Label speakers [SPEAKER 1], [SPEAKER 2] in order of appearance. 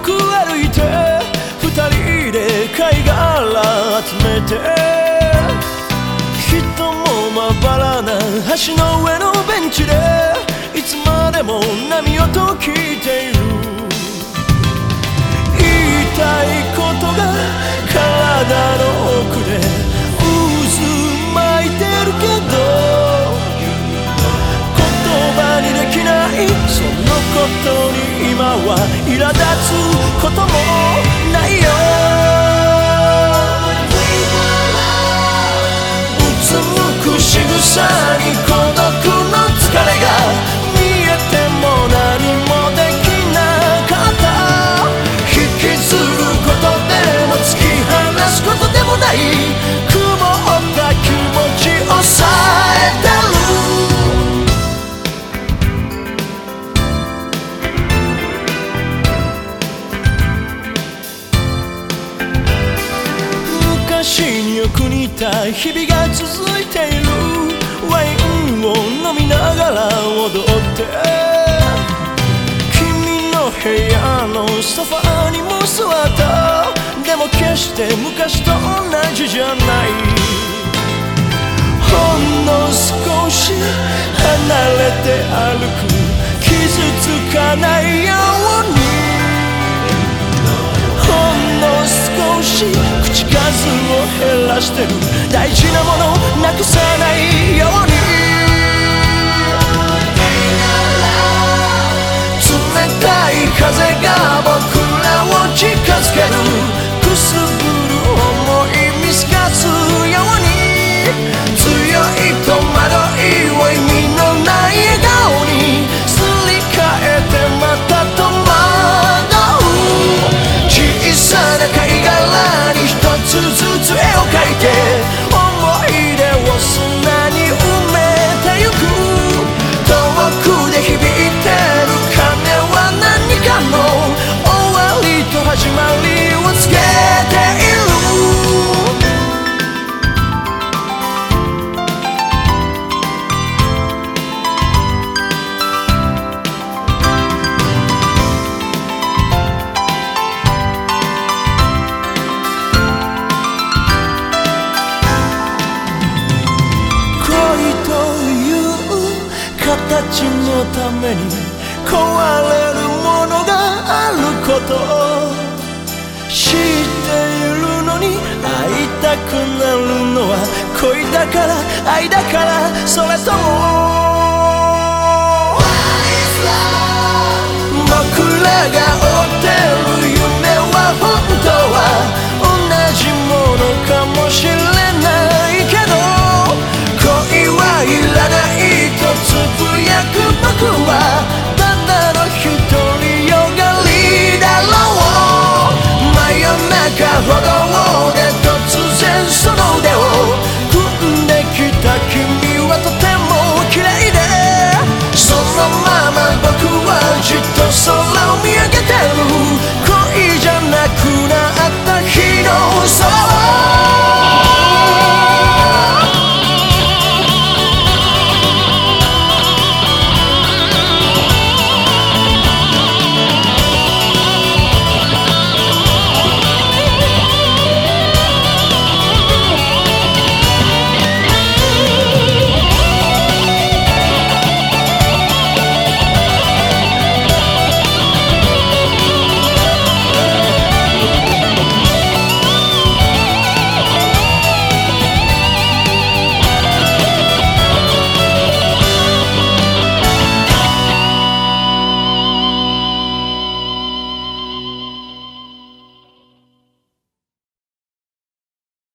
[SPEAKER 1] く歩いて二人で貝殻集めて人もまばらな橋の上のベンチでいつまでも波音聞いている。は苛立つこともないよ。うつむく昔によく似た日々が続いているワインを飲みながら踊って。君の部屋のソファーにも座った。でも決して昔と同じじゃない。ほんの少し離れて歩く。傷数を減らしてる。大事なものちのために壊れるものがあることを知っているのに会いたくなるのは恋だから愛だからそれともかほど